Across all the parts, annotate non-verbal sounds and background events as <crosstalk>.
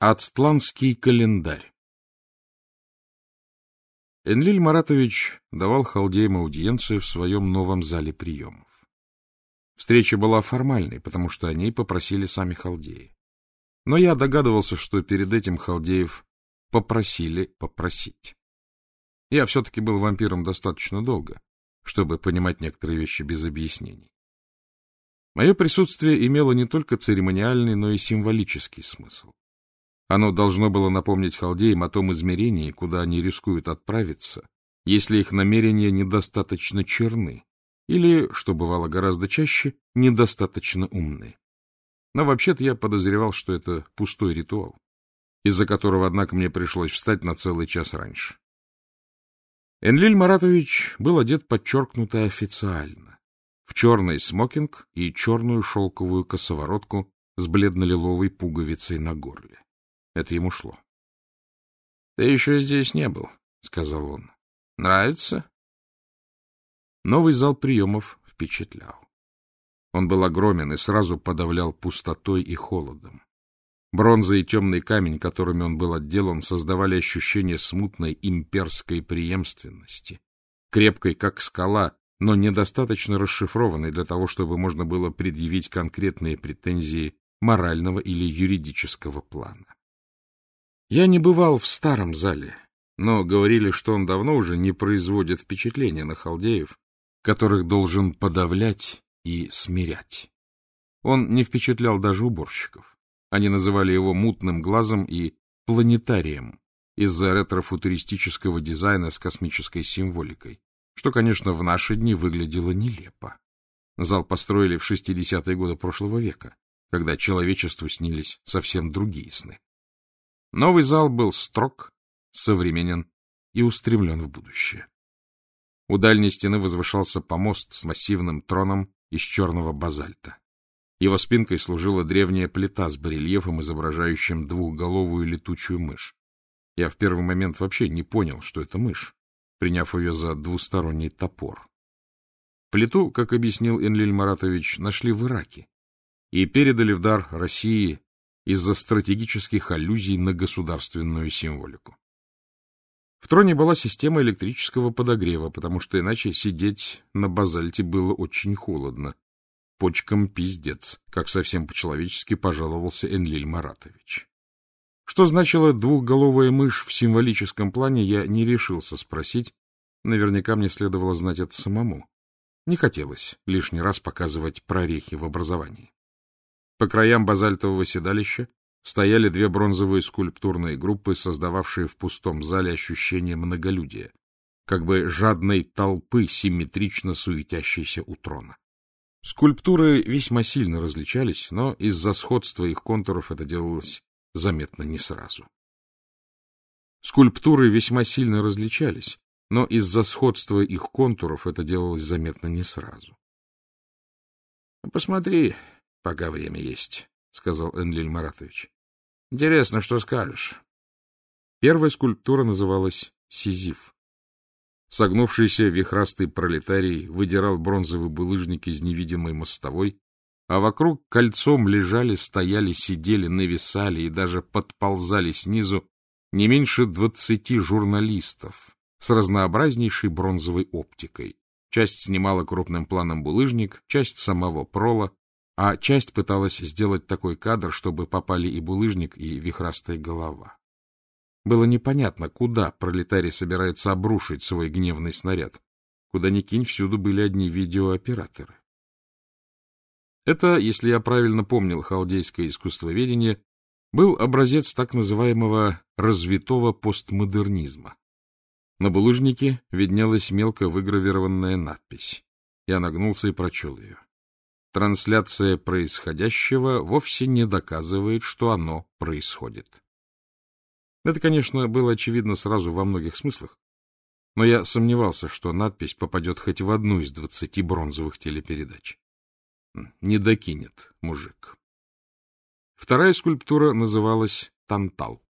Ацтланский календарь Энлиль Маратович давал халдеям аудиенцию в своем новом зале приемов. Встреча была формальной, потому что о ней попросили сами халдеи. Но я догадывался, что перед этим халдеев попросили попросить. Я все-таки был вампиром достаточно долго, чтобы понимать некоторые вещи без объяснений. Мое присутствие имело не только церемониальный, но и символический смысл. Оно должно было напомнить халдеям о том измерении, куда они рискуют отправиться, если их намерения недостаточно черны, или, что бывало гораздо чаще, недостаточно умны. Но вообще-то я подозревал, что это пустой ритуал, из-за которого, однако, мне пришлось встать на целый час раньше. Энлиль Маратович был одет подчеркнуто официально, в черный смокинг и черную шелковую косоворотку с бледно-лиловой пуговицей на горле. Это ему шло. — Ты еще здесь не был, — сказал он. — Нравится? Новый зал приемов впечатлял. Он был огромен и сразу подавлял пустотой и холодом. Бронза и темный камень, которыми он был отделан, создавали ощущение смутной имперской преемственности, крепкой, как скала, но недостаточно расшифрованной для того, чтобы можно было предъявить конкретные претензии морального или юридического плана. Я не бывал в старом зале, но говорили, что он давно уже не производит впечатления на халдеев, которых должен подавлять и смирять. Он не впечатлял даже уборщиков. Они называли его мутным глазом и планетарием из-за ретро-футуристического дизайна с космической символикой, что, конечно, в наши дни выглядело нелепо. Зал построили в 60-е годы прошлого века, когда человечеству снились совсем другие сны. Новый зал был строг, современен и устремлен в будущее. У дальней стены возвышался помост с массивным троном из черного базальта. Его спинкой служила древняя плита с барельефом, изображающим двухголовую летучую мышь. Я в первый момент вообще не понял, что это мышь, приняв ее за двусторонний топор. Плиту, как объяснил Энлиль Маратович, нашли в Ираке и передали в дар России из-за стратегических аллюзий на государственную символику. В троне была система электрического подогрева, потому что иначе сидеть на базальте было очень холодно. Почкам пиздец, как совсем по-человечески пожаловался Энлиль Маратович. Что значила двухголовая мышь в символическом плане, я не решился спросить. Наверняка мне следовало знать это самому. Не хотелось лишний раз показывать прорехи в образовании. По краям базальтового седалища стояли две бронзовые скульптурные группы, создававшие в пустом зале ощущение многолюдия, как бы жадной толпы, симметрично суетящейся у трона. Скульптуры весьма сильно различались, но из-за сходства их контуров это делалось заметно не сразу. Скульптуры весьма сильно различались, но из-за сходства их контуров это делалось заметно не сразу. — Посмотри, пока время есть, — сказал Энлиль Маратович. — Интересно, что скажешь. Первая скульптура называлась «Сизиф». Согнувшийся вихрастый пролетарий выдирал бронзовый булыжник из невидимой мостовой, а вокруг кольцом лежали, стояли, сидели, нависали и даже подползали снизу не меньше двадцати журналистов с разнообразнейшей бронзовой оптикой. Часть снимала крупным планом булыжник, часть самого прола, а часть пыталась сделать такой кадр, чтобы попали и булыжник, и вихрастая голова. Было непонятно, куда пролетарий собирается обрушить свой гневный снаряд. Куда ни кинь, всюду были одни видеооператоры. Это, если я правильно помнил халдейское искусствоведение, был образец так называемого развитого постмодернизма. На булыжнике виднелась мелко выгравированная надпись. Я нагнулся и прочел ее. Трансляция происходящего вовсе не доказывает, что оно происходит. Это, конечно, было очевидно сразу во многих смыслах, но я сомневался, что надпись попадет хоть в одну из двадцати бронзовых телепередач. Не докинет мужик. Вторая скульптура называлась «Тантал».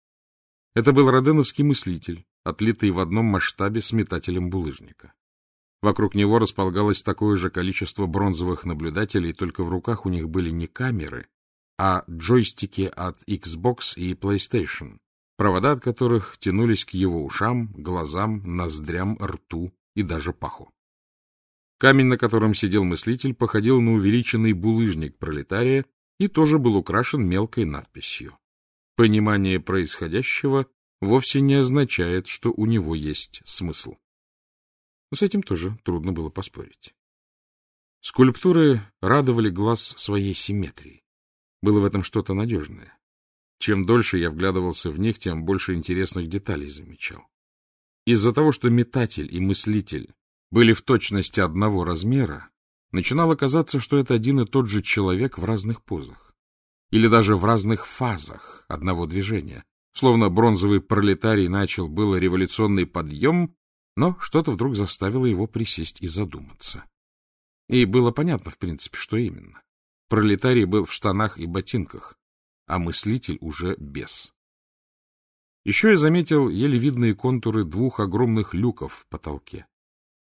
Это был роденовский мыслитель, отлитый в одном масштабе с метателем булыжника. Вокруг него располагалось такое же количество бронзовых наблюдателей, только в руках у них были не камеры, а джойстики от Xbox и PlayStation, провода от которых тянулись к его ушам, глазам, ноздрям, рту и даже паху. Камень, на котором сидел мыслитель, походил на увеличенный булыжник пролетария и тоже был украшен мелкой надписью. Понимание происходящего вовсе не означает, что у него есть смысл. С этим тоже трудно было поспорить. Скульптуры радовали глаз своей симметрией. Было в этом что-то надежное. Чем дольше я вглядывался в них, тем больше интересных деталей замечал. Из-за того, что метатель и мыслитель были в точности одного размера, начинало казаться, что это один и тот же человек в разных позах. Или даже в разных фазах одного движения. Словно бронзовый пролетарий начал было революционный подъем, но что-то вдруг заставило его присесть и задуматься. И было понятно, в принципе, что именно. Пролетарий был в штанах и ботинках, а мыслитель уже без. Еще я заметил еле видные контуры двух огромных люков в потолке.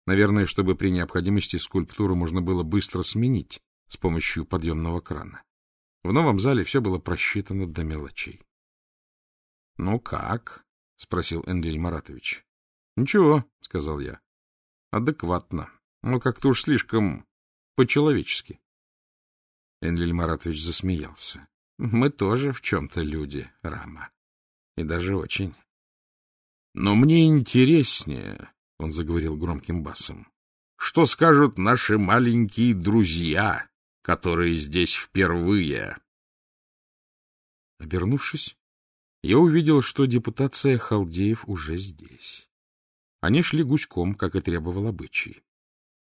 Наверное, чтобы при необходимости скульптуру можно было быстро сменить с помощью подъемного крана. В новом зале все было просчитано до мелочей. — Ну как? — спросил Энлиль Маратович. — Ничего, — сказал я. — Адекватно. Ну, как-то уж слишком по-человечески. Энлиль Маратович засмеялся. — Мы тоже в чем-то люди, Рама. И даже очень. Но мне интереснее, — он заговорил громким басом, — что скажут наши маленькие друзья, которые здесь впервые? Обернувшись, я увидел, что депутация халдеев уже здесь. Они шли гуськом, как и требовал обычай.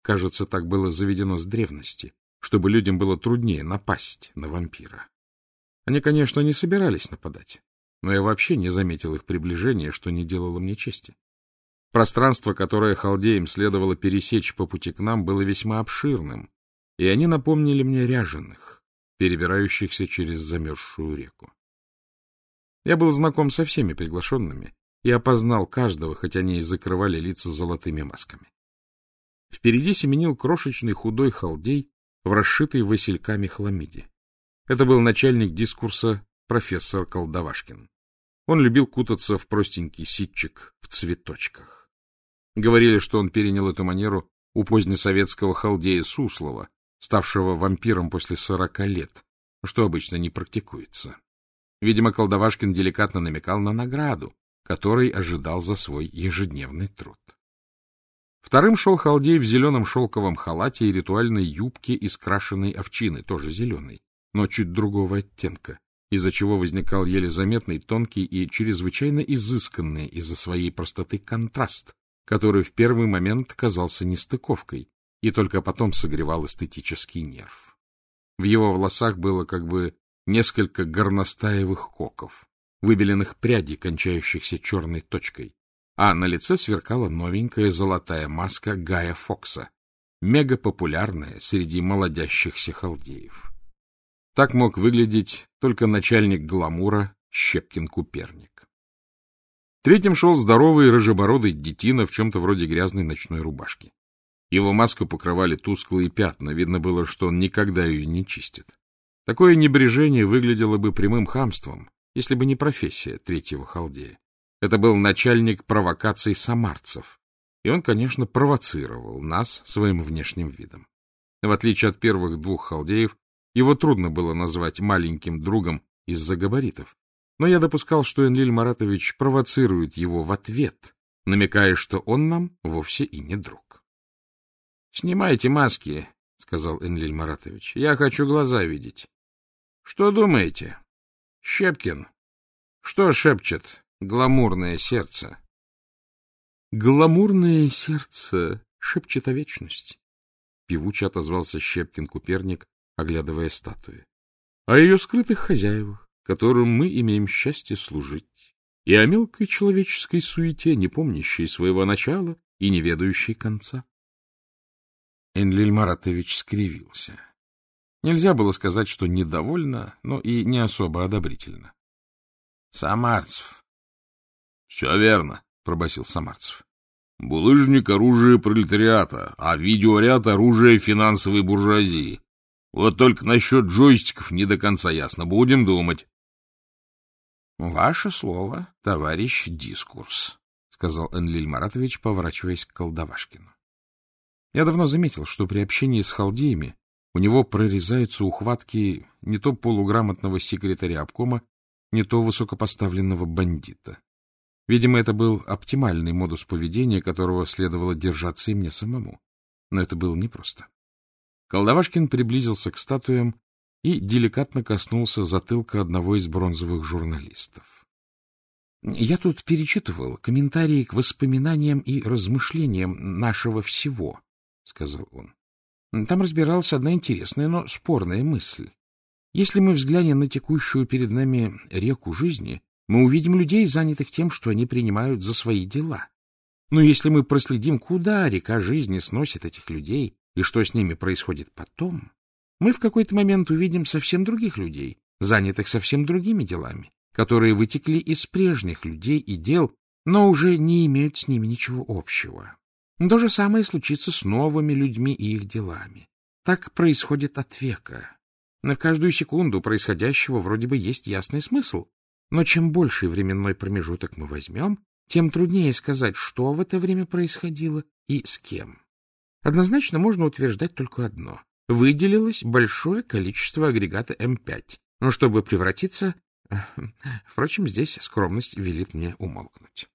Кажется, так было заведено с древности, чтобы людям было труднее напасть на вампира. Они, конечно, не собирались нападать, но я вообще не заметил их приближения, что не делало мне чести. Пространство, которое халдеям следовало пересечь по пути к нам, было весьма обширным, и они напомнили мне ряженых, перебирающихся через замерзшую реку. Я был знаком со всеми приглашенными и опознал каждого, хоть они и закрывали лица золотыми масками. Впереди семенил крошечный худой халдей в расшитой васильками хламиде. Это был начальник дискурса профессор Колдовашкин. Он любил кутаться в простенький ситчик в цветочках. Говорили, что он перенял эту манеру у позднесоветского халдея Суслова, ставшего вампиром после сорока лет, что обычно не практикуется. Видимо, Колдовашкин деликатно намекал на награду, которой ожидал за свой ежедневный труд. Вторым шел халдей в зеленом шелковом халате и ритуальной юбке из крашеной овчины, тоже зеленой, но чуть другого оттенка, из-за чего возникал еле заметный, тонкий и чрезвычайно изысканный из-за своей простоты контраст, который в первый момент казался нестыковкой и только потом согревал эстетический нерв. В его волосах было как бы несколько горностаевых коков, выбеленных прядей, кончающихся черной точкой, а на лице сверкала новенькая золотая маска Гая Фокса, мегапопулярная среди молодящихся халдеев. Так мог выглядеть только начальник гламура Щепкин-Куперник. Третьим шел здоровый рыжебородый детина в чем-то вроде грязной ночной рубашки. Его маску покрывали тусклые пятна, видно было, что он никогда ее не чистит. Такое небрежение выглядело бы прямым хамством, если бы не профессия третьего халдея. Это был начальник провокаций самарцев, и он, конечно, провоцировал нас своим внешним видом. В отличие от первых двух халдеев, его трудно было назвать маленьким другом из-за габаритов. Но я допускал, что Энлиль Маратович провоцирует его в ответ, намекая, что он нам вовсе и не друг. — Снимайте маски, — сказал Энлиль Маратович. — Я хочу глаза видеть. — Что думаете? — Щепкин. Что шепчет гламурное сердце? — Гламурное сердце шепчет о вечности. Певуче отозвался Щепкин-Куперник, оглядывая статуи, о ее скрытых хозяевах, которым мы имеем счастье служить, и о мелкой человеческой суете, не помнящей своего начала и не ведающей конца. Энлиль Маратович скривился. Нельзя было сказать, что недовольно, но и не особо одобрительно. — Самарцев. — Все верно, — пробасил Самарцев. — Булыжник — оружие пролетариата, а видеоряд — оружие финансовой буржуазии. Вот только насчет джойстиков не до конца ясно. Будем думать. — Ваше слово, товарищ дискурс, — сказал Энлиль Маратович, поворачиваясь к Колдовашкину. Я давно заметил, что при общении с халдеями у него прорезаются ухватки не то полуграмотного секретаря обкома, не то высокопоставленного бандита. Видимо, это был оптимальный модус поведения, которого следовало держаться и мне самому. Но это было непросто. Колдовашкин приблизился к статуям и деликатно коснулся затылка одного из бронзовых журналистов. Я тут перечитывал комментарии к воспоминаниям и размышлениям нашего всего, — сказал он. Там разбиралась одна интересная, но спорная мысль. Если мы взглянем на текущую перед нами реку жизни, мы увидим людей, занятых тем, что они принимают за свои дела. Но если мы проследим, куда река жизни сносит этих людей и что с ними происходит потом, мы в какой-то момент увидим совсем других людей, занятых совсем другими делами, которые вытекли из прежних людей и дел, но уже не имеют с ними ничего общего. То же самое случится с новыми людьми и их делами. Так происходит от века. На каждую секунду происходящего вроде бы есть ясный смысл, но чем больший временной промежуток мы возьмем, тем труднее сказать, что в это время происходило и с кем. Однозначно можно утверждать только одно. Выделилось большое количество агрегата М5, но чтобы превратиться... <laughs> Впрочем, здесь скромность велит мне умолкнуть.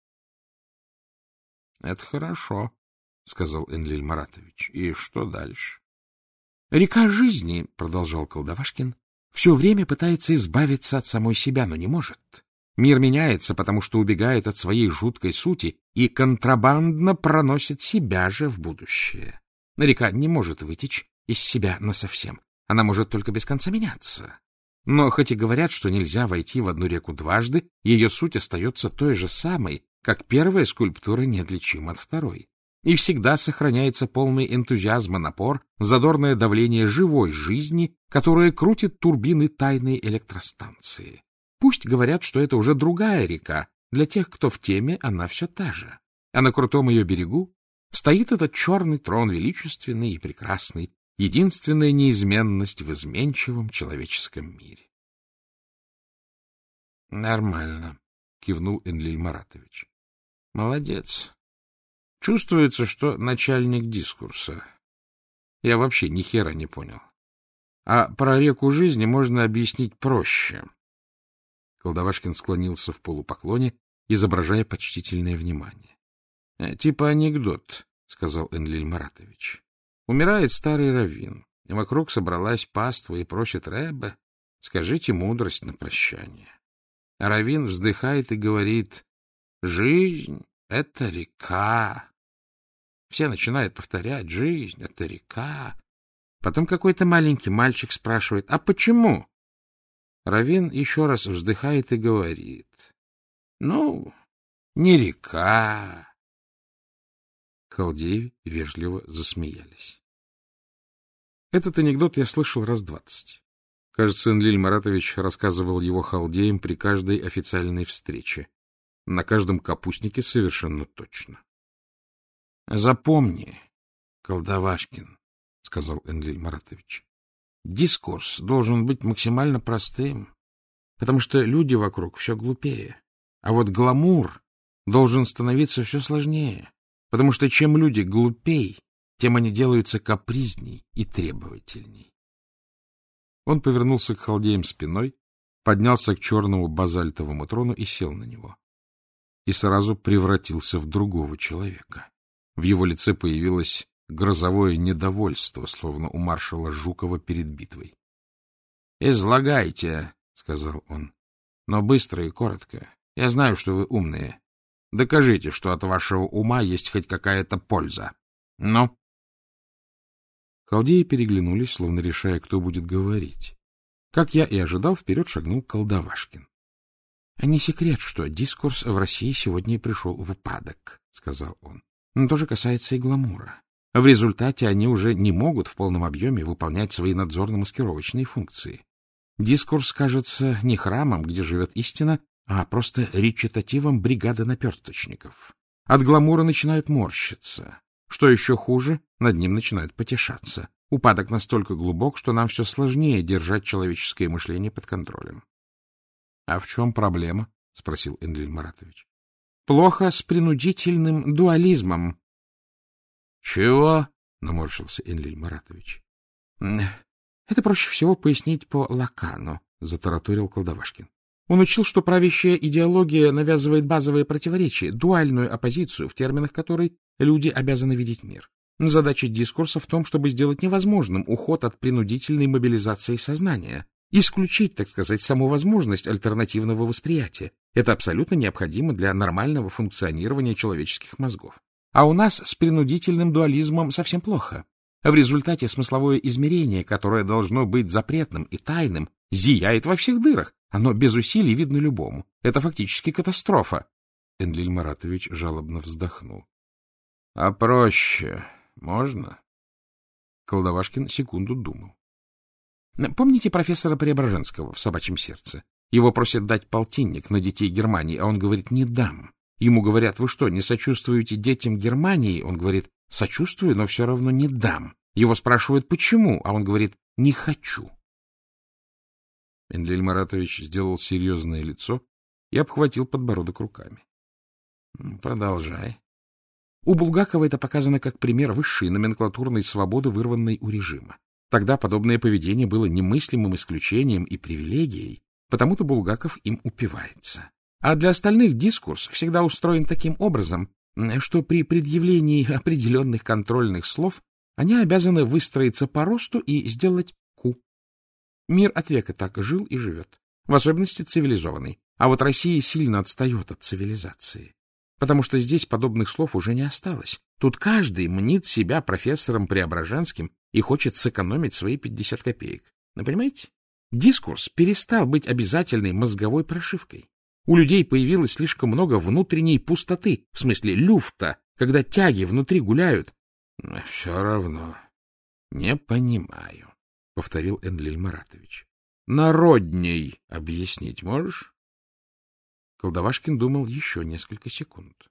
— Это хорошо, — сказал Энлиль Маратович. — И что дальше? — Река жизни, — продолжал Колдовашкин, — все время пытается избавиться от самой себя, но не может. Мир меняется, потому что убегает от своей жуткой сути и контрабандно проносит себя же в будущее. Река не может вытечь из себя насовсем. Она может только без конца меняться. Но хоть и говорят, что нельзя войти в одну реку дважды, ее суть остается той же самой, как первая скульптура неотличима от второй. И всегда сохраняется полный энтузиазм и напор, задорное давление живой жизни, которое крутит турбины тайной электростанции. Пусть говорят, что это уже другая река, для тех, кто в теме, она все та же. А на крутом ее берегу стоит этот черный трон, величественный и прекрасный, единственная неизменность в изменчивом человеческом мире. — Нормально, — кивнул Энлиль Маратович. — Молодец. Чувствуется, что начальник дискурса. Я вообще ни хера не понял. А про реку жизни можно объяснить проще. Колдовашкин склонился в полупоклоне, изображая почтительное внимание. — Типа анекдот, — сказал Энлиль Маратович. Умирает старый раввин. Вокруг собралась паства и просит Рэбе, скажите мудрость на прощание. Раввин вздыхает и говорит, жизнь — это река. Все начинают повторять, жизнь — это река. Потом какой-то маленький мальчик спрашивает, а почему? Равин еще раз вздыхает и говорит, ну, не река, Халдеи вежливо засмеялись. Этот анекдот я слышал раз двадцать. Кажется, Энлиль Маратович рассказывал его халдеям при каждой официальной встрече. На каждом капустнике совершенно точно. — Запомни, Колдовашкин, — сказал Энлиль Маратович, — дискурс должен быть максимально простым, потому что люди вокруг все глупее, а вот гламур должен становиться все сложнее. Потому что чем люди глупей, тем они делаются капризней и требовательней. Он повернулся к халдеям спиной, поднялся к черному базальтовому трону и сел на него. И сразу превратился в другого человека. В его лице появилось грозовое недовольство, словно у маршала Жукова перед битвой. — Излагайте, — сказал он, — но быстро и коротко. Я знаю, что вы умные. Докажите, что от вашего ума есть хоть какая-то польза. Ну? Халдеи переглянулись, словно решая, кто будет говорить. Как я и ожидал, вперед шагнул Колдовашкин. — А не секрет, что дискурс в России сегодня пришел в упадок, — сказал он. Но то же касается и гламура. В результате они уже не могут в полном объеме выполнять свои надзорно-маскировочные функции. Дискурс кажется не храмом, где живет истина, а просто речитативом бригады наперсточников. От гламура начинают морщиться. Что еще хуже, над ним начинают потешаться. Упадок настолько глубок, что нам все сложнее держать человеческое мышление под контролем. — А в чем проблема? — спросил Энлиль Маратович. — Плохо с принудительным дуализмом. — Чего? — наморщился Энлиль Маратович. — Это проще всего пояснить по Лакану, — затараторил Колдовашкин. Он учил, что правящая идеология навязывает базовые противоречия, дуальную оппозицию, в терминах которой люди обязаны видеть мир. Задача дискурса в том, чтобы сделать невозможным уход от принудительной мобилизации сознания, исключить, так сказать, саму возможность альтернативного восприятия. Это абсолютно необходимо для нормального функционирования человеческих мозгов. А у нас с принудительным дуализмом совсем плохо. В результате смысловое измерение, которое должно быть запретным и тайным, зияет во всех дырах. Оно без усилий видно любому. Это фактически катастрофа. Энлиль Маратович жалобно вздохнул. — А проще можно? Колдовашкин секунду думал. Помните профессора Преображенского в «Собачьем сердце»? Его просят дать полтинник на детей Германии, а он говорит «не дам». Ему говорят, вы что, не сочувствуете детям Германии? Он говорит, сочувствую, но все равно не дам. Его спрашивают, почему? А он говорит, не хочу. Энлиль Маратович сделал серьезное лицо и обхватил подбородок руками. — Продолжай. У Булгакова это показано как пример высшей номенклатурной свободы, вырванной у режима. Тогда подобное поведение было немыслимым исключением и привилегией, потому-то Булгаков им упивается. А для остальных дискурс всегда устроен таким образом, что при предъявлении определенных контрольных слов они обязаны выстроиться по росту и сделать ку. Мир от века так жил и живет, в особенности цивилизованный, а вот Россия сильно отстает от цивилизации потому что здесь подобных слов уже не осталось. Тут каждый мнит себя профессором Преображенским и хочет сэкономить свои 50 копеек. Вы понимаете? Дискурс перестал быть обязательной мозговой прошивкой. У людей появилось слишком много внутренней пустоты, в смысле люфта, когда тяги внутри гуляют. — Все равно. — Не понимаю, — повторил Энлиль Маратович. — Народней объяснить можешь? Колдовашкин думал еще несколько секунд. —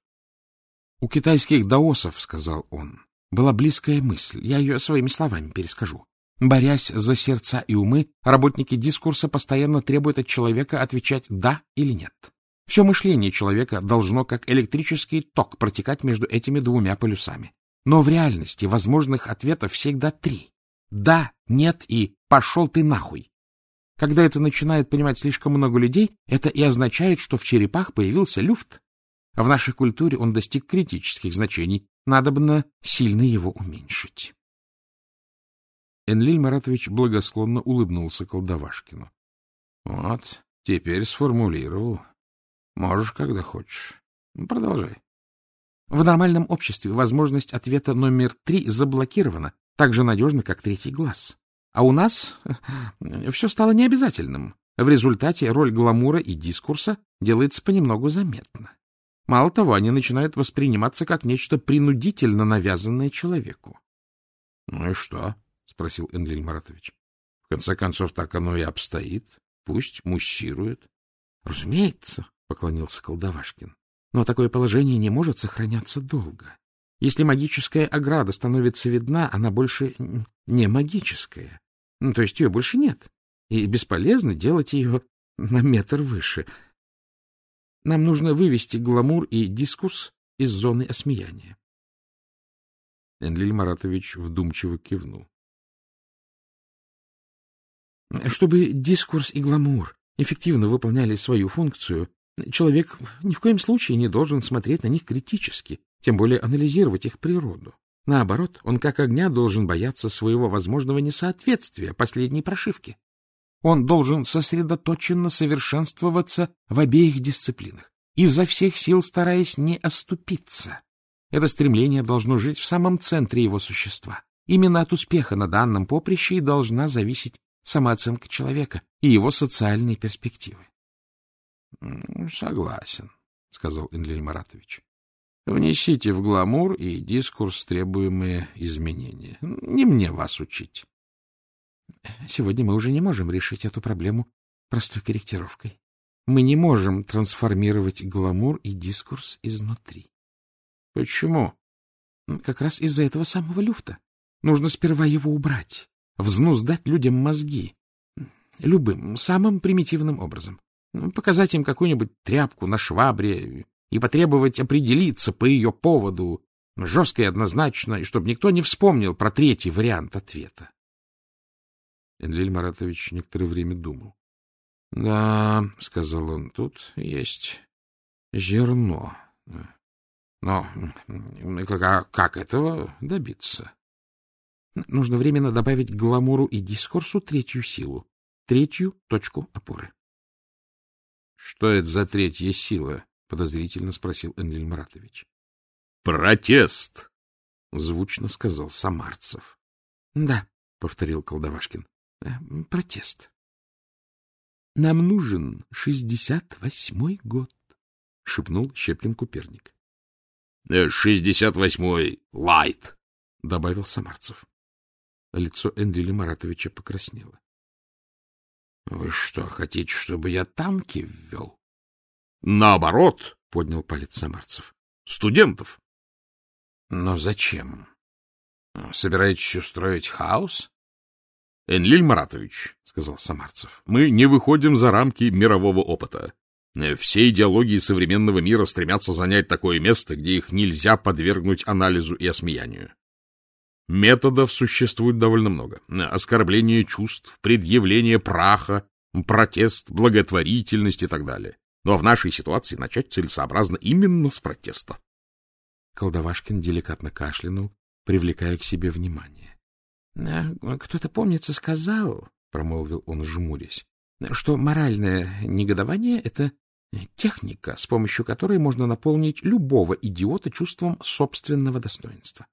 У китайских даосов, — сказал он, — была близкая мысль. Я ее своими словами перескажу. Борясь за сердца и умы, работники дискурса постоянно требуют от человека отвечать «да» или «нет». Все мышление человека должно как электрический ток протекать между этими двумя полюсами. Но в реальности возможных ответов всегда три. «Да», «нет» и «пошел ты нахуй». Когда это начинает понимать слишком много людей, это и означает, что в черепах появился люфт. В нашей культуре он достиг критических значений. Надобно сильно его уменьшить. Энлиль Маратович благосклонно улыбнулся Колдовашкину. — Вот, теперь сформулировал. Можешь, когда хочешь. Продолжай. В нормальном обществе возможность ответа номер три заблокирована так же надежно, как третий глаз. А у нас все стало необязательным. В результате роль гламура и дискурса делается понемногу заметна. Мало того, они начинают восприниматься как нечто принудительно навязанное человеку. — Ну и что? — спросил Энлиль Маратович. — В конце концов, так оно и обстоит. Пусть муссирует. — Разумеется, — поклонился Колдовашкин. — Но такое положение не может сохраняться долго. Если магическая ограда становится видна, она больше не магическая. Ну, то есть ее больше нет. И бесполезно делать ее на метр выше. Нам нужно вывести гламур и дискурс из зоны осмеяния. Энлиль Маратович вдумчиво кивнул. Чтобы дискурс и гламур эффективно выполняли свою функцию, человек ни в коем случае не должен смотреть на них критически, тем более анализировать их природу. Наоборот, он как огня должен бояться своего возможного несоответствия последней прошивке. Он должен сосредоточенно совершенствоваться в обеих дисциплинах, изо всех сил стараясь не оступиться. Это стремление должно жить в самом центре его существа. Именно от успеха на данном поприще и должна зависеть самооценка человека и его социальные перспективы. — Согласен, — сказал Энлиль Маратович. Внесите в гламур и дискурс требуемые изменения. Не мне вас учить. Сегодня мы уже не можем решить эту проблему простой корректировкой. Мы не можем трансформировать гламур и дискурс изнутри. Почему? Как раз из-за этого самого люфта. Нужно сперва его убрать, взнуздать людям мозги. Любым, самым примитивным образом. Показать им какую-нибудь тряпку на швабре и потребовать определиться по ее поводу, жестко и однозначно, и чтобы никто не вспомнил про третий вариант ответа. Энлиль Маратович некоторое время думал. — Да, — сказал он, — тут есть зерно. Но как, как этого добиться? Нужно временно добавить гламуру и дискурсу третью силу, третью точку опоры. — Что это за третья сила? — подозрительно спросил Энлиль Маратович. — Протест! — звучно сказал Самарцев. — Да, — повторил Колдовашкин. Э, — Протест. — Нам нужен шестьдесят восьмой год, — шепнул Щепкин Куперник. Э, — Шестьдесят восьмой лайт, — добавил Самарцев. Лицо Энлиля Маратовича покраснело. — Вы что, хотите, чтобы я танки ввел? — Наоборот, — поднял палец Самарцев. — Студентов. — Но зачем? Собираетесь устроить хаос? — Энлиль Маратович, — сказал Самарцев, — мы не выходим за рамки мирового опыта. Все идеологии современного мира стремятся занять такое место, где их нельзя подвергнуть анализу и осмеянию. Методов существует довольно много. Оскорбление чувств, предъявление праха, протест, благотворительность и так далее. Но в нашей ситуации начать целесообразно именно с протеста. Колдовашкин деликатно кашлянул, привлекая к себе внимание. — Кто-то, помнится, сказал, — промолвил он, жмурясь, — что моральное негодование — это техника, с помощью которой можно наполнить любого идиота чувством собственного достоинства.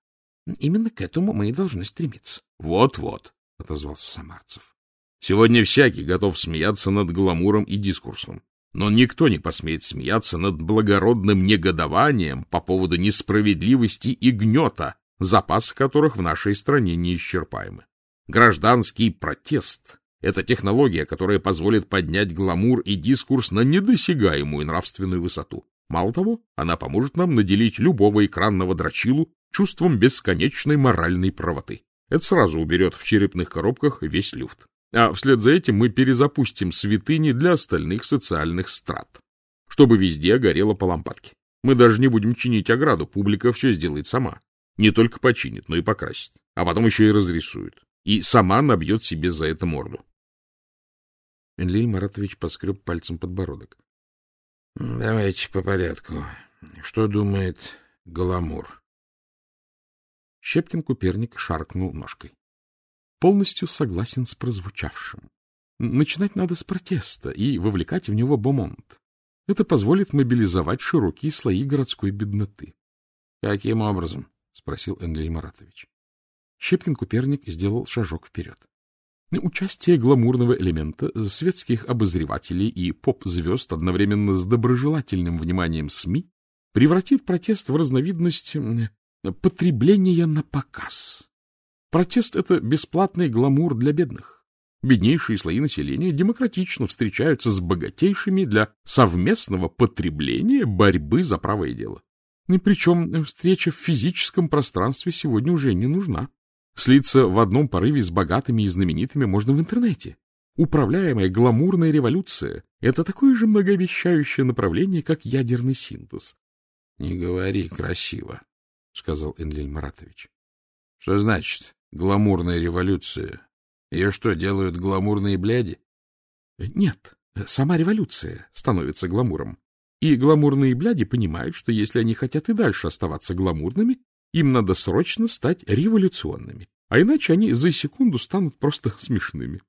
Именно к этому мы и должны стремиться. Вот — Вот-вот, — отозвался Самарцев. — Сегодня всякий готов смеяться над гламуром и дискурсом, но никто не посмеет смеяться над благородным негодованием по поводу несправедливости и гнета, запасы которых в нашей стране неисчерпаемы. Гражданский протест — это технология, которая позволит поднять гламур и дискурс на недосягаемую нравственную высоту. Мало того, она поможет нам наделить любого экранного дрочилу чувством бесконечной моральной правоты. Это сразу уберет в черепных коробках весь люфт. А вслед за этим мы перезапустим святыни для остальных социальных страт, чтобы везде горело по лампадке. Мы даже не будем чинить ограду, публика все сделает сама. Не только починит, но и покрасит. А потом еще и разрисует. И сама набьет себе за это морду. Энлиль Маратович поскреб пальцем подбородок. — Давайте по порядку. Что думает Галамур? Щепкин-Куперник шаркнул ножкой. Полностью согласен с прозвучавшим. Начинать надо с протеста и вовлекать в него Бомонт. Это позволит мобилизовать широкие слои городской бедноты. — Каким образом? — спросил Энлиль Маратович. Щепкин-Куперник сделал шажок вперед. Участие гламурного элемента, светских обозревателей и поп-звезд одновременно с доброжелательным вниманием СМИ превратит протест в разновидность потребление на показ. Протест — это бесплатный гламур для бедных. Беднейшие слои населения демократично встречаются с богатейшими для совместного потребления борьбы за правое дело. И причем встреча в физическом пространстве сегодня уже не нужна. Слиться в одном порыве с богатыми и знаменитыми можно в интернете. Управляемая гламурная революция — это такое же многообещающее направление, как ядерный синтез. — Не говори красиво, — сказал Энлиль Маратович. — Что значит гламурная революция? Ее что, делают гламурные бляди? — Нет, сама революция становится гламуром. И гламурные бляди понимают, что если они хотят и дальше оставаться гламурными, им надо срочно стать революционными, а иначе они за секунду станут просто <laughs> смешными.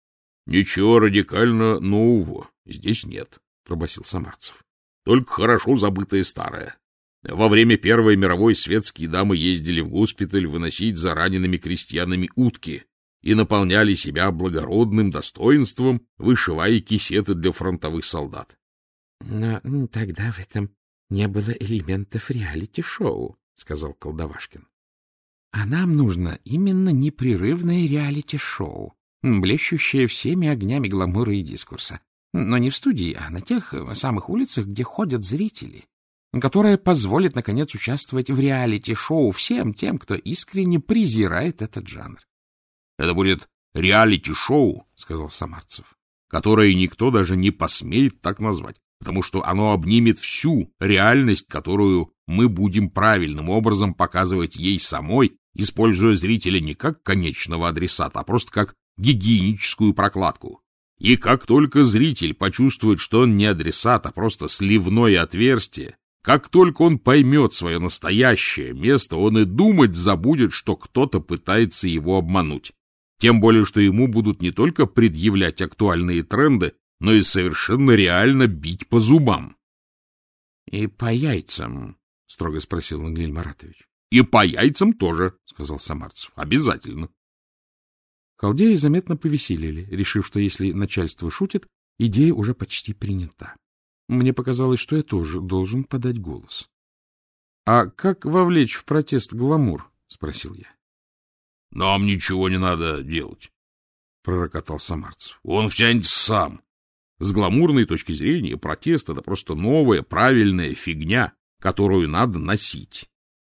— Ничего радикально нового здесь нет, — пробасил Самарцев. — Только хорошо забытое старое. Во время Первой мировой светские дамы ездили в госпиталь выносить за ранеными крестьянами утки и наполняли себя благородным достоинством, вышивая кисеты для фронтовых солдат. — Но тогда в этом не было элементов реалити-шоу, — сказал Колдовашкин. — А нам нужно именно непрерывное реалити-шоу, блещущее всеми огнями гламура и дискурса. Но не в студии, а на тех самых улицах, где ходят зрители. которая позволит, наконец, участвовать в реалити-шоу всем тем, кто искренне презирает этот жанр. — Это будет реалити-шоу, — сказал Самарцев, — которое никто даже не посмеет так назвать, потому что оно обнимет всю реальность, которую мы будем правильным образом показывать ей самой, используя зрителя не как конечного адресата, а просто как гигиеническую прокладку. И как только зритель почувствует, что он не адресат, а просто сливное отверстие, как только он поймет свое настоящее место, он и думать забудет, что кто-то пытается его обмануть. Тем более, что ему будут не только предъявлять актуальные тренды, но и совершенно реально бить по зубам. — И по яйцам? — строго спросил Ангель Маратович. — И по яйцам тоже, — сказал Самарцев. — Обязательно. Халдеи заметно повеселили, решив, что если начальство шутит, идея уже почти принята. Мне показалось, что я тоже должен подать голос. — А как вовлечь в протест гламур? — спросил я. — Нам ничего не надо делать, — пророкотал Самарцев. — Он втянется сам. С гламурной точки зрения протест — это просто новая, правильная фигня, которую надо носить.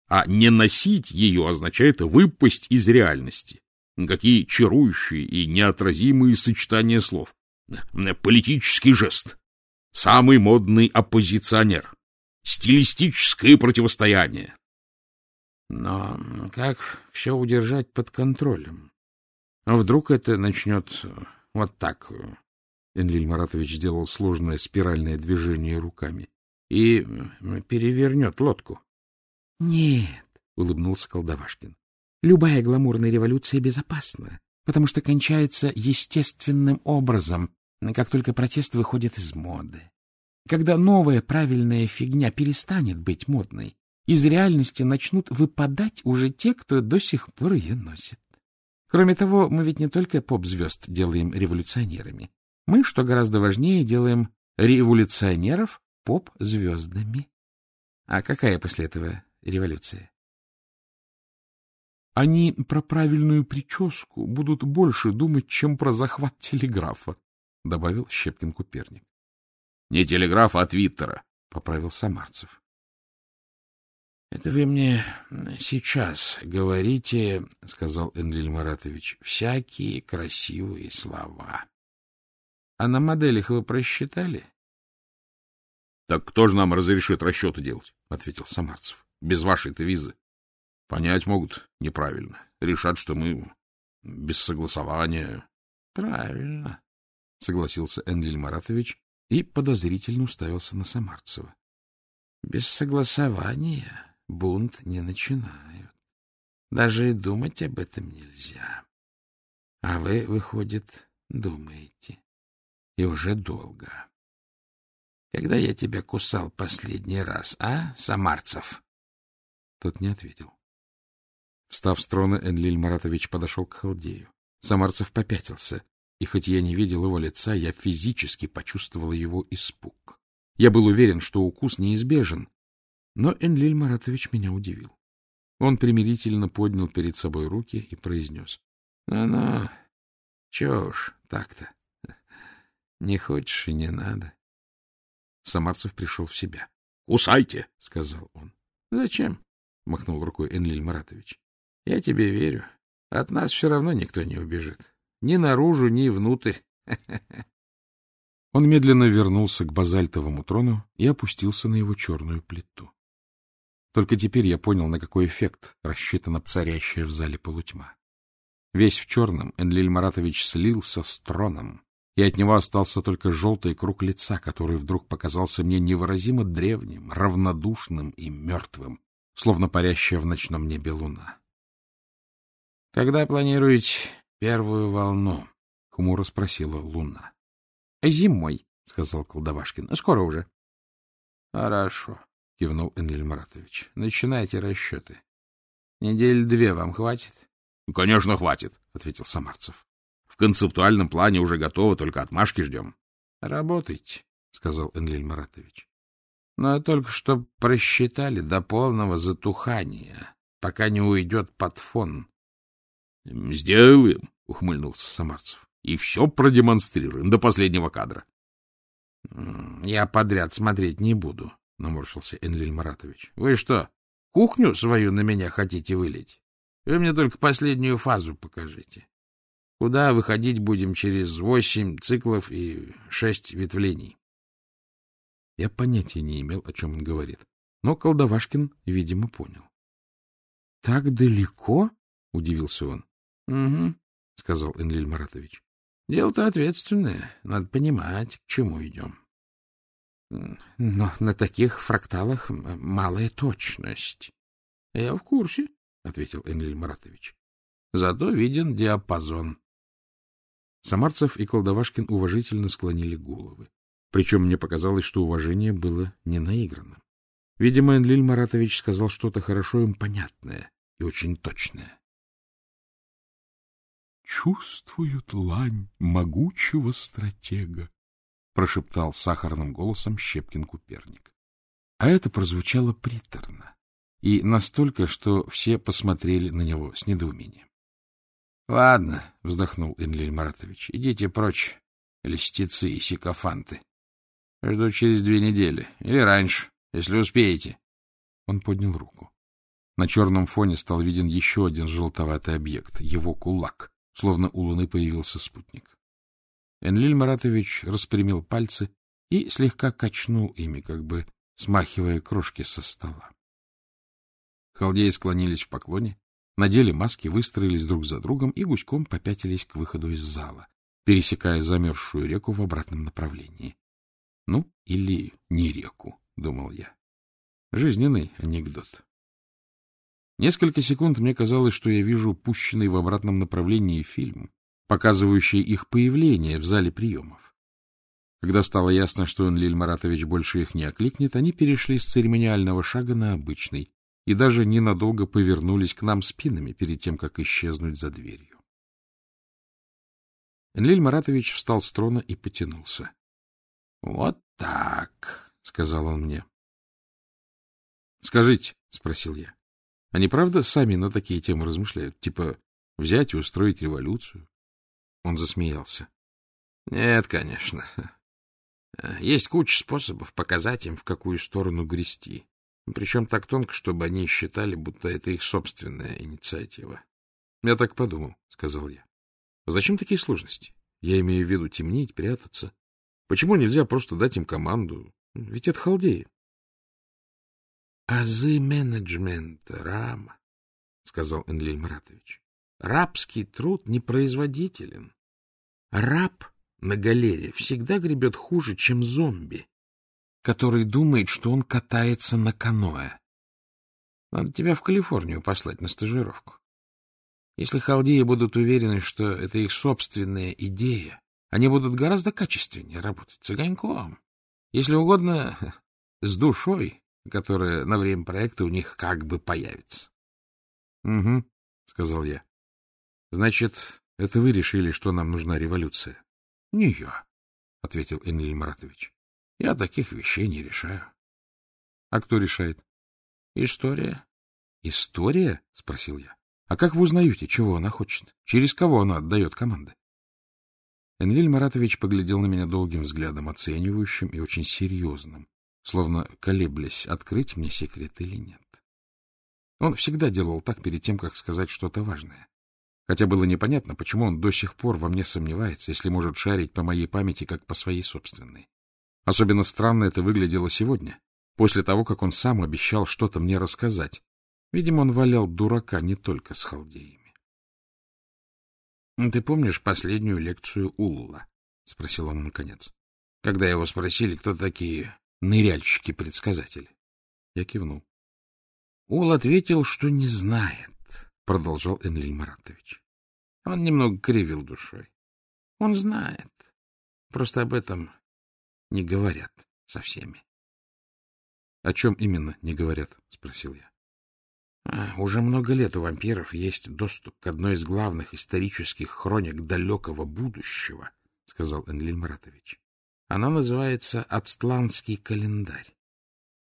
А не носить ее означает выпасть из реальности. Какие чарующие и неотразимые сочетания слов. Политический жест. Самый модный оппозиционер. Стилистическое противостояние. Но как все удержать под контролем? А вдруг это начнет вот так? Энлиль Маратович сделал сложное спиральное движение руками. И перевернет лодку. — Нет, — улыбнулся Колдовашкин. Любая гламурная революция безопасна, потому что кончается естественным образом, как только протест выходит из моды. Когда новая правильная фигня перестанет быть модной, из реальности начнут выпадать уже те, кто до сих пор ее носит. Кроме того, мы ведь не только поп-звезд делаем революционерами. Мы, что гораздо важнее, делаем революционеров поп-звездами. А какая после этого революция? Они про правильную прическу будут больше думать, чем про захват телеграфа, — добавил Щепкин Куперник. — Не телеграфа, а твиттера, — поправил Самарцев. — Это вы мне сейчас говорите, — сказал Энлиль Маратович, — всякие красивые слова. А на моделях вы просчитали? — Так кто же нам разрешит расчеты делать? — ответил Самарцев. — Без вашей-то визы. Понять могут неправильно. Решат, что мы без согласования. — Правильно, — согласился Энлиль Маратович и подозрительно уставился на Самарцева. — Без согласования бунт не начинают. Даже и думать об этом нельзя. А вы, выходит, думаете. И уже долго. Когда я тебя кусал последний раз, а, Самарцев? Тот не ответил. Встав с трона, Энлиль Маратович подошел к Халдею. Самарцев попятился, и хоть я не видел его лица, я физически почувствовал его испуг. Я был уверен, что укус неизбежен, но Энлиль Маратович меня удивил. Он примирительно поднял перед собой руки и произнес. «Ну — Ну-ну, чего уж так-то. Не хочешь и не надо. Самарцев пришел в себя. — Кусайте, — сказал он. — Зачем? — махнул рукой Энлиль Маратович. Я тебе верю. От нас все равно никто не убежит. Ни наружу, ни внутрь. <laughs> Он медленно вернулся к базальтовому трону и опустился на его черную плиту. Только теперь я понял, на какой эффект рассчитана царящая в зале полутьма. Весь в черном Энлиль Маратович слился с троном, и от него остался только желтый круг лица, который вдруг показался мне невыразимо древним, равнодушным и мертвым, словно парящая в ночном небе луна. — Когда планируете первую волну? — хмуро спросила Луна. — Зимой, — сказал Колдовашкин. — Скоро уже. — Хорошо, — кивнул Энлиль Маратович. — Начинайте расчеты. Недель две вам хватит? — Конечно, хватит, — ответил Самарцев. — концептуальном плане уже готово, только отмашки ждем. — Работайте, — сказал Энлиль Маратович. — Но только что просчитали до полного затухания, пока не уйдет под фон. — Сделаем, — ухмыльнулся Самарцев. — И все продемонстрируем до последнего кадра. — Я подряд смотреть не буду, наморщился Энлиль Маратович. — Вы что, кухню свою на меня хотите вылить? Вы мне только последнюю фазу покажите. Куда выходить будем через восемь циклов и шесть ветвлений? Я понятия не имел, о чем он говорит, но Колдовашкин, видимо, понял. — Так далеко? — удивился он. — Угу, — сказал Энлиль Маратович. — Дело-то ответственное, надо понимать, к чему идем. — Но на таких фракталах малая точность. — Я в курсе, — ответил Энлиль Маратович. — Зато виден диапазон. Самарцев и Колдовашкин уважительно склонили головы. Причем мне показалось, что уважение было не наигранным. Видимо, Энлиль Маратович сказал что-то хорошо им понятное и очень точное. «Чувствуют лань могучего стратега», — прошептал сахарным голосом Щепкин-Куперник. А это прозвучало приторно и настолько, что все посмотрели на него с недоумением. — Ладно, — вздохнул Энлиль Маратович, — идите прочь, льстецы и сикофанты. Жду через две недели, или раньше, если успеете. Он поднял руку. На черном фоне стал виден еще один желтоватый объект — его кулак, словно у луны появился спутник. Энлиль Маратович распрямил пальцы и слегка качнул ими, как бы смахивая крошки со стола. Халдеи склонились в поклоне, надели маски, выстроились друг за другом и гуськом попятились к выходу из зала, пересекая замерзшую реку в обратном направлении. Ну, или не реку, — думал я. Жизненный анекдот. Несколько секунд мне казалось, что я вижу пущенный в обратном направлении фильм, показывающий их появление в зале приемов. Когда стало ясно, что Энлиль Маратович больше их не окликнет, они перешли с церемониального шага на обычный и даже ненадолго повернулись к нам спинами перед тем, как исчезнуть за дверью. Энлиль Маратович встал с трона и потянулся. — Вот так, — сказал он мне. — Скажите, — спросил я, — они правда сами на такие темы размышляют? Типа взять и устроить революцию? Он засмеялся. — Нет, конечно. Есть куча способов показать им, в какую сторону грести. Причем так тонко, чтобы они считали, будто это их собственная инициатива. — Я так подумал, — сказал я. — Зачем такие сложности? Я имею в виду темнить, прятаться. Почему нельзя просто дать им команду? Ведь это халдеи. — Азы менеджмента, Рама, — сказал Энлиль Маратович. — Рабский труд непроизводителен. Раб на галере всегда гребет хуже, чем зомби, который думает, что он катается на каноэ. Надо тебя в Калифорнию послать на стажировку. Если халдеи будут уверены, что это их собственная идея, они будут гораздо качественнее работать с огоньком. Если угодно, с душой, которая на время проекта у них как бы появится. — Угу, — сказал я. — Значит, это вы решили, что нам нужна революция? — Не я, — ответил Энлиль Маратович. — Я таких вещей не решаю. — А кто решает? — История. — История? — спросил я. — А как вы узнаете, чего она хочет? Через кого она отдает команды? Энлиль Маратович поглядел на меня долгим взглядом, оценивающим и очень серьезным, словно колеблясь, открыть мне секрет или нет. Он всегда делал так перед тем, как сказать что-то важное. Хотя было непонятно, почему он до сих пор во мне сомневается, если может шарить по моей памяти, как по своей собственной. Особенно странно это выглядело сегодня, после того, как он сам обещал что-то мне рассказать. Видимо, он валял дурака не только с халдеями. — Ты помнишь последнюю лекцию Улла? — спросил он наконец. — Когда его спросили, кто такие ныряльщики-предсказатели. Я кивнул. Ул ответил, что не знает, — продолжал Энлиль Маратович. Он немного кривил душой. Он знает. Просто об этом не говорят со всеми. — О чем именно не говорят? — спросил я. А, уже много лет у вампиров есть доступ к одной из главных исторических хроник далекого будущего, — сказал Энлиль Маратович. Она называется «Ацтланский календарь».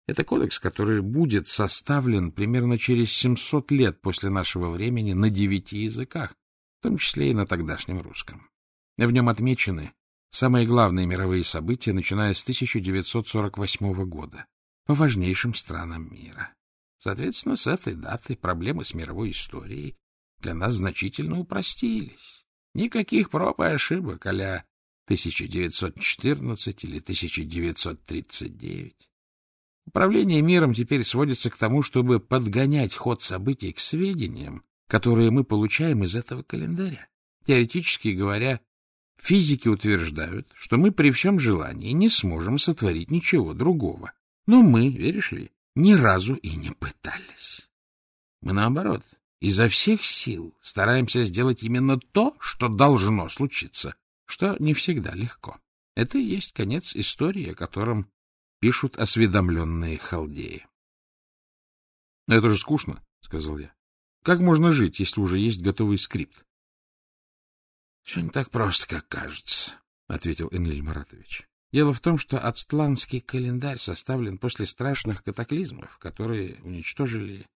Это кодекс, который будет составлен примерно через 700 лет после нашего времени на девяти языках, в том числе и на тогдашнем русском. В нем отмечены самые главные мировые события, начиная с 1948 года, по важнейшим странам мира. Соответственно, с этой даты проблемы с мировой историей для нас значительно упростились. Никаких проб и ошибок а 1914 или 1939. Управление миром теперь сводится к тому, чтобы подгонять ход событий к сведениям, которые мы получаем из этого календаря. Теоретически говоря, физики утверждают, что мы при всем желании не сможем сотворить ничего другого. Но мы, веришь ли, ни разу и не пытались. Мы, наоборот, изо всех сил стараемся сделать именно то, что должно случиться, что не всегда легко. Это и есть конец истории, о котором пишут осведомленные халдеи. — Это же скучно, — сказал я. — Как можно жить, если уже есть готовый скрипт? — Все не так просто, как кажется, — ответил Энлиль Маратович. Дело в том, что ацтланский календарь составлен после страшных катаклизмов, которые уничтожили,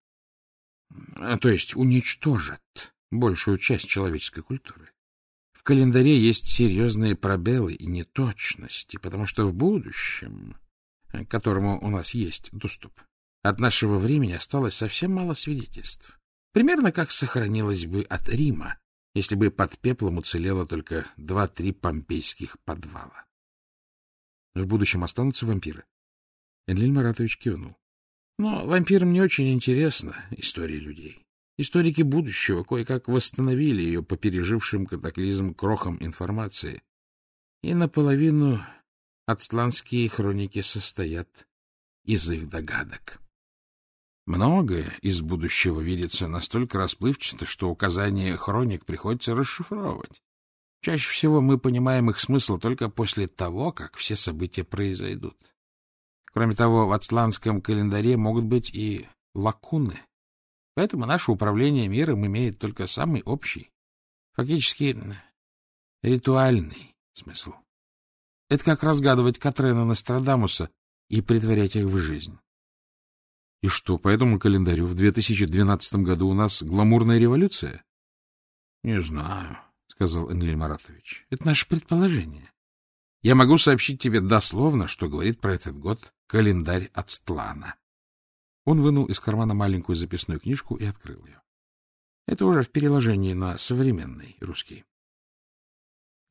то есть уничтожат большую часть человеческой культуры. В календаре есть серьезные пробелы и неточности, потому что в будущем к которому у нас есть доступ, от нашего времени осталось совсем мало свидетельств. Примерно как сохранилось бы от Рима, если бы под пеплом уцелело только два-три помпейских подвала. В будущем останутся вампиры. Энлиль Маратович кивнул. Но вампирам не очень интересна история людей. Историки будущего кое-как восстановили ее по пережившим катаклизм крохам информации и наполовину Ацтланские хроники состоят из их догадок. Многое из будущего видится настолько расплывчато, что указания хроник приходится расшифровывать. Чаще всего мы понимаем их смысл только после того, как все события произойдут. Кроме того, в ацтланском календаре могут быть и лакуны. Поэтому наше управление миром имеет только самый общий, фактически ритуальный смысл. Это как разгадывать Катрена Нострадамуса и притворять их в жизнь. — И что, по этому календарю в 2012 году у нас гламурная революция? — Не знаю, — сказал Энлиль Маратович. — Это наше предположение. Я могу сообщить тебе дословно, что говорит про этот год календарь от Стлана. Он вынул из кармана маленькую записную книжку и открыл ее. Это уже в переложении на современный русский.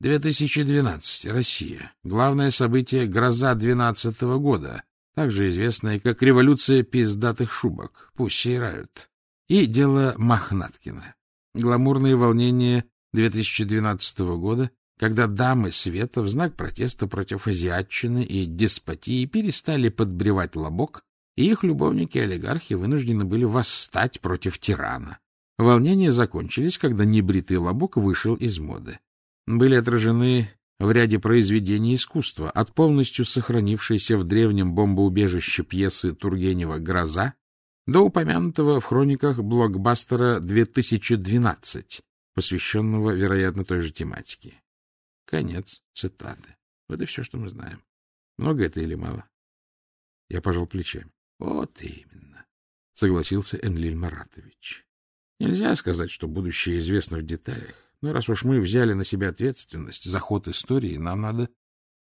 2012. Россия. Главное событие — гроза 12 -го года, также известная как революция пиздатых шубок, пусть сейрают, и дело Махнаткина. Гламурные волнения 2012 года, когда дамы света в знак протеста против азиатчины и деспотии перестали подбревать лобок, и их любовники-олигархи вынуждены были восстать против тирана. Волнения закончились, когда небритый лобок вышел из моды были отражены в ряде произведений искусства, от полностью сохранившейся в древнем бомбоубежище пьесы Тургенева «Гроза» до упомянутого в хрониках блокбастера «2012», посвященного, вероятно, той же тематике. Конец цитаты. Вот и все, что мы знаем. Много это или мало? Я пожал плечами. Вот именно, согласился Энлиль Маратович. Нельзя сказать, что будущее известно в деталях. Но раз уж мы взяли на себя ответственность за ход истории, нам надо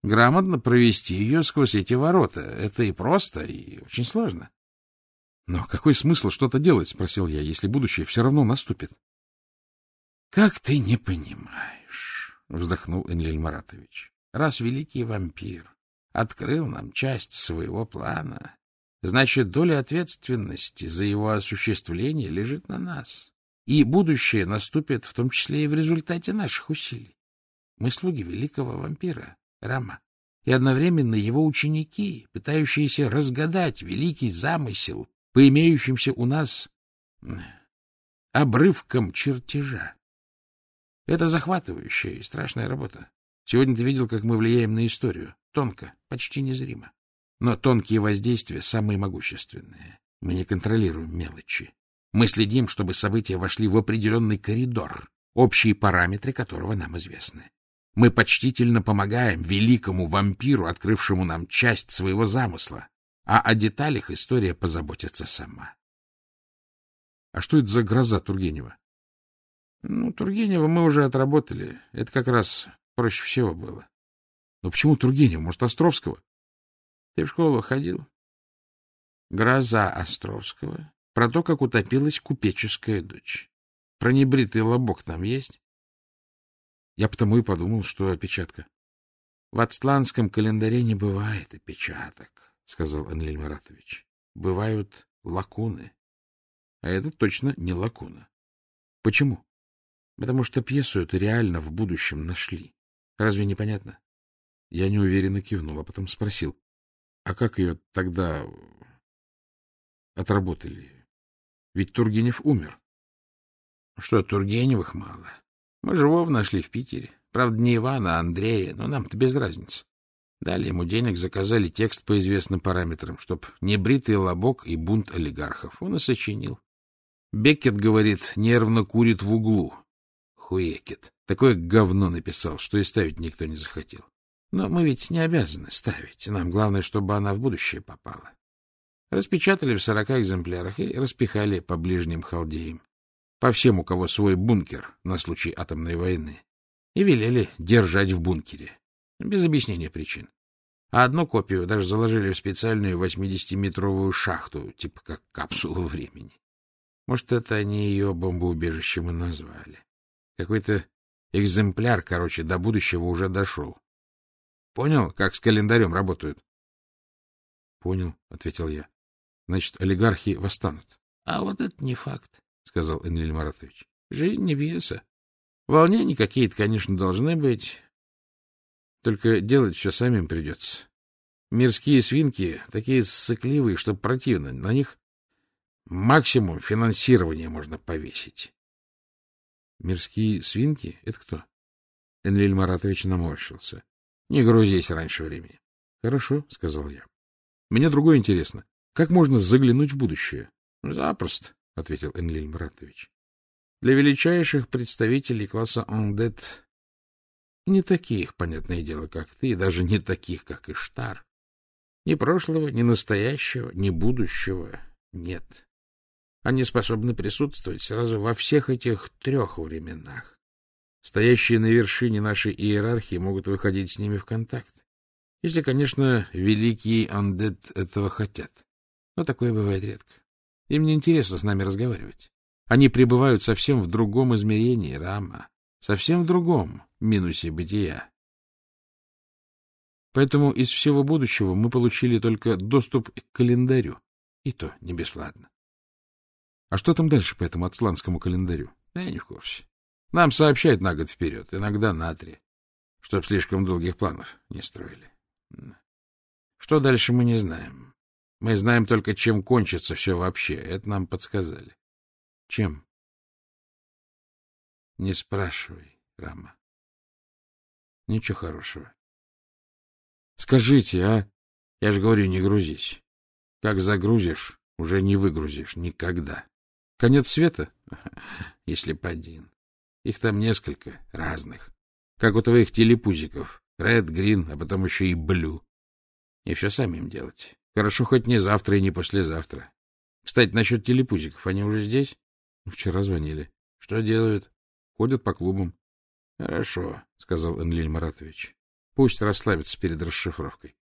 грамотно провести ее сквозь эти ворота. Это и просто, и очень сложно. — Но какой смысл что-то делать, — спросил я, — если будущее все равно наступит? — Как ты не понимаешь, — вздохнул Энлиль Маратович, — раз великий вампир открыл нам часть своего плана, значит, доля ответственности за его осуществление лежит на нас. И будущее наступит в том числе и в результате наших усилий. Мы слуги великого вампира, Рама, и одновременно его ученики, пытающиеся разгадать великий замысел по имеющимся у нас обрывкам чертежа. Это захватывающая и страшная работа. Сегодня ты видел, как мы влияем на историю. Тонко, почти незримо. Но тонкие воздействия самые могущественные. Мы не контролируем мелочи. Мы следим, чтобы события вошли в определенный коридор, общие параметры которого нам известны. Мы почтительно помогаем великому вампиру, открывшему нам часть своего замысла, а о деталях история позаботится сама. — А что это за гроза Тургенева? — Ну, Тургенева мы уже отработали. Это как раз проще всего было. — Но почему Тургенева? Может, Островского? — Ты в школу ходил? Гроза Островского, про то, как утопилась купеческая дочь. Про небритый лобок там есть? Я потому и подумал, что опечатка. — В Ацтланском календаре не бывает опечаток, — сказал Анлиль Маратович. — Бывают лакуны. А это точно не лакуна. — Почему? — Потому что пьесу эту реально в будущем нашли. Разве не понятно? Я неуверенно кивнул, а потом спросил. — А как ее тогда отработали? Ведь Тургенев умер. — Что, Тургеневых мало? Мы живого нашли в Питере. Правда, не Ивана, а Андрея, но нам-то без разницы. Дали ему денег, заказали текст по известным параметрам, чтоб небритый лобок и бунт олигархов. Он и сочинил. Беккет, говорит, нервно курит в углу. Хуекет. Такое говно написал, что и ставить никто не захотел. Но мы ведь не обязаны ставить. Нам главное, чтобы она в будущее попала. Распечатали в сорока экземплярах и распихали по ближним халдеям. По всем, у кого свой бункер на случай атомной войны. И велели держать в бункере. Без объяснения причин. А одну копию даже заложили в специальную 80-метровую шахту, типа как капсулу времени. Может, это они ее бомбоубежищем и назвали. Какой-то экземпляр, короче, до будущего уже дошел. Понял, как с календарем работают? — Понял, — ответил я. — Значит, олигархи восстанут. — А вот это не факт, — сказал Энлиль Маратович. — Жизнь не пьеса. Волнения какие-то, конечно, должны быть. Только делать все самим придется. Мирские свинки такие сыкливые, что противно. На них максимум финансирования можно повесить. Мирские свинки? Это кто? Энлиль Маратович наморщился. Не грузись раньше времени. Хорошо, сказал я. Мне другое интересно. Как можно заглянуть в будущее? Запросто, ответил Энлиль Маратович. Для величайших представителей класса Ондет не таких, понятное дело, как ты, и даже не таких, как Иштар. Ни прошлого, ни настоящего, ни будущего нет. Они способны присутствовать сразу во всех этих трех временах. Стоящие на вершине нашей иерархии могут выходить с ними в контакт. Если, конечно, великие андет этого хотят. Но такое бывает редко. Им не интересно с нами разговаривать. Они пребывают совсем в другом измерении, Рама. Совсем в другом минусе бытия. Поэтому из всего будущего мы получили только доступ к календарю. И то не бесплатно. А что там дальше по этому ацланскому календарю? Я не в курсе. Нам сообщают на год вперед, иногда на три, чтоб слишком долгих планов не строили. Что дальше мы не знаем. Мы знаем только, чем кончится все вообще. Это нам подсказали. Чем? Не спрашивай, Рама. Ничего хорошего. Скажите, а? Я же говорю, не грузись. Как загрузишь, уже не выгрузишь никогда. Конец света? <laughs> Если б один. Их там несколько разных. Как у твоих телепузиков. Ред, Грин, а потом еще и Блю. И все самим делать. Хорошо хоть не завтра и не послезавтра. Кстати, насчет телепузиков. Они уже здесь? Вчера звонили. Что делают? Ходят по клубам. — Хорошо, — сказал Энлиль Маратович. — Пусть расслабится перед расшифровкой.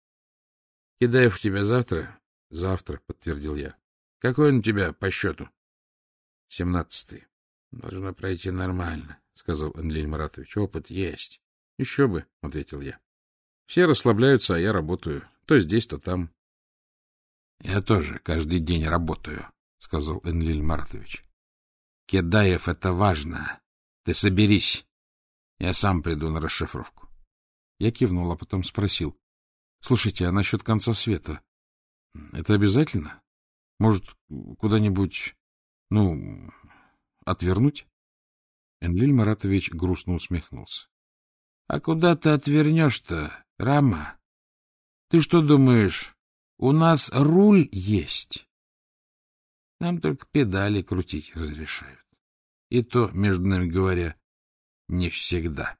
— Кидаев у тебя завтра? — Завтра, — подтвердил я. — Какой он у тебя по счету? — Семнадцатый. — Должно пройти нормально, — сказал Энлиль Маратович. — Опыт есть. — Еще бы, — ответил я. — Все расслабляются, а я работаю. То здесь, то там. — Я тоже каждый день работаю, — сказал Энлиль Маратович. — Кедаев — это важно. Ты соберись. Я сам приду на расшифровку. Я кивнул, а потом спросил. — Слушайте, а насчет конца света? Это обязательно? Может, куда-нибудь, ну, отвернуть? Энлиль Маратович грустно усмехнулся. — А куда ты отвернешь-то, Рама? Ты что думаешь, у нас руль есть? Нам только педали крутить разрешают. И то, между нами говоря, не всегда.